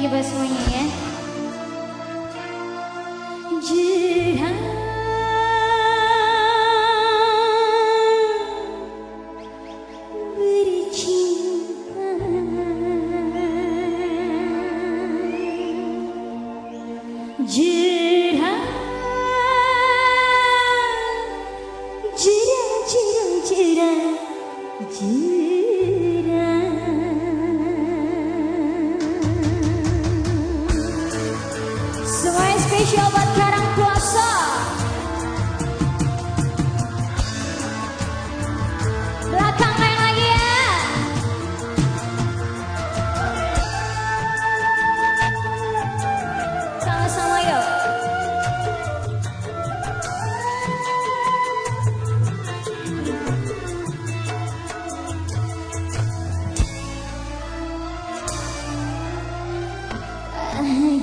lagi semuanya ya. Buat Karang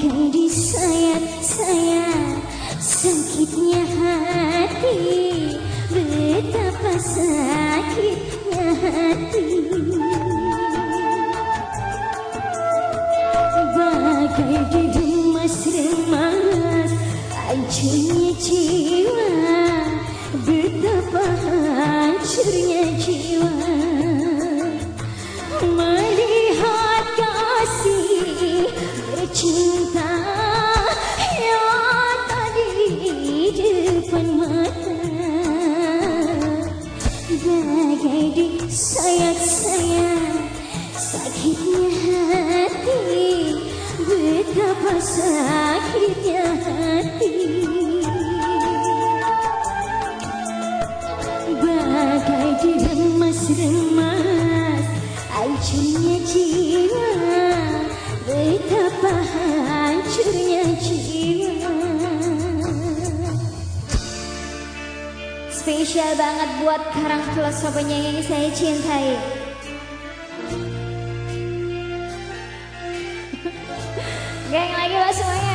Bagai disayat-sayat Sakitnya hati. Betapa sakitnya hati. Bagai diremas-remas Hancurnya jiwa sakitnya hati Betapa sakitnya hati. Bagai diremas-remas Hancurnya jiwa. Betapa hancurnya jiwa. Spesial banget buat Karang Tulas penyanyi yang saya cintai Geng lagi lah semuanya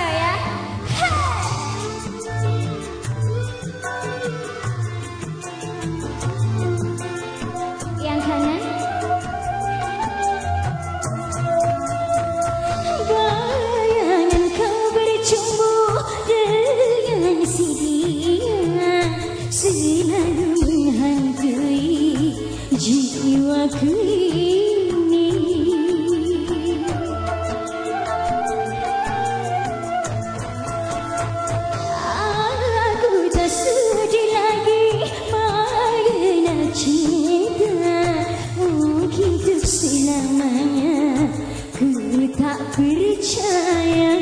untuk selamanya ku tak percaya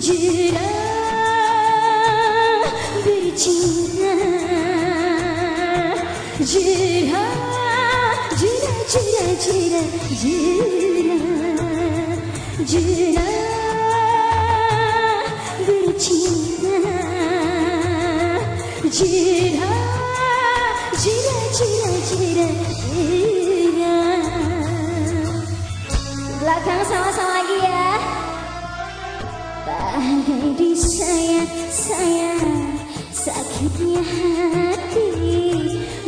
Jera bercinta Jera, jera, jera, jera, jera Jera bercinta Jira, jira, jira, jira, jira disayat-sayat Sakitnya hati.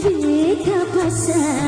Betapa sakitnya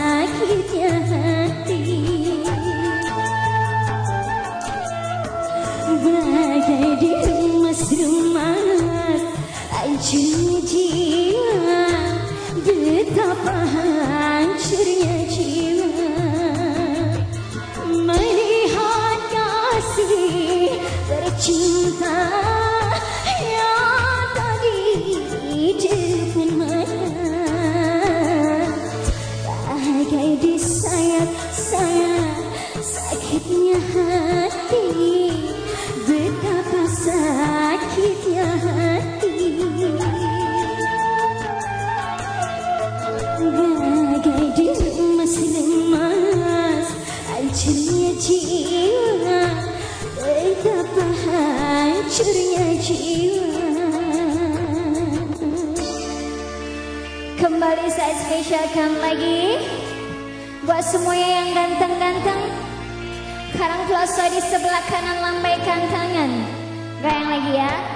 Bagai disayat-sayat Sakitnya hati. Betapa sakitnya hati. Bagai diremas-remas Hancurnya jiwa. Betapa hancurnya jiwa. Kembali saya spesialkan lagi Buat semuanya yang ganteng-ganteng. Karang Plaza di sebelah kanan lambaikan tangan. Goyang lagi ya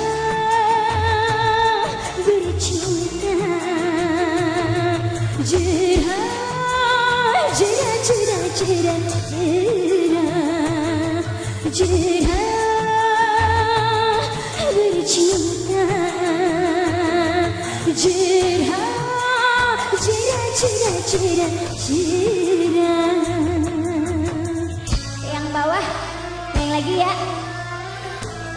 Jika bercinta Yang bawah Yang lagi ya.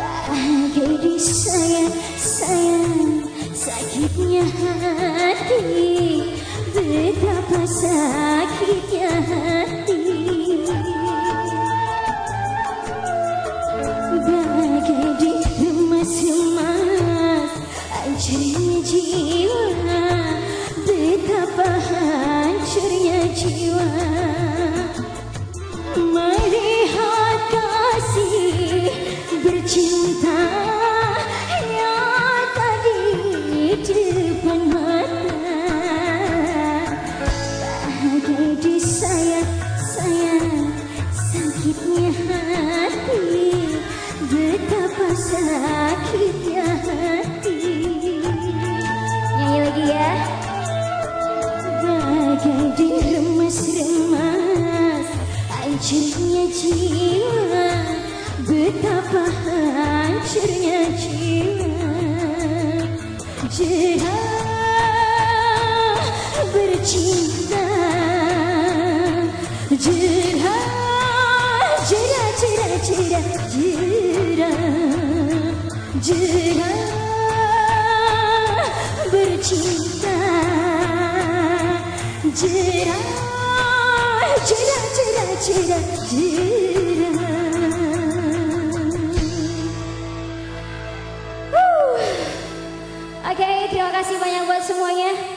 Bagai saya sayang sakitnya hati Betapa sakitnya hati. Bagai diremas-remas Hancurnya jiwa Betapa hancurnya sakitnya hati. Nyanyi lagi ya. Bagai diremas-remas hancurnya jiwa. Betapa hancurnya jiwa. Jika bercinta. Jika Jika Jika Jika Jika Oke, okay, terima kasih banyak buat semuanya.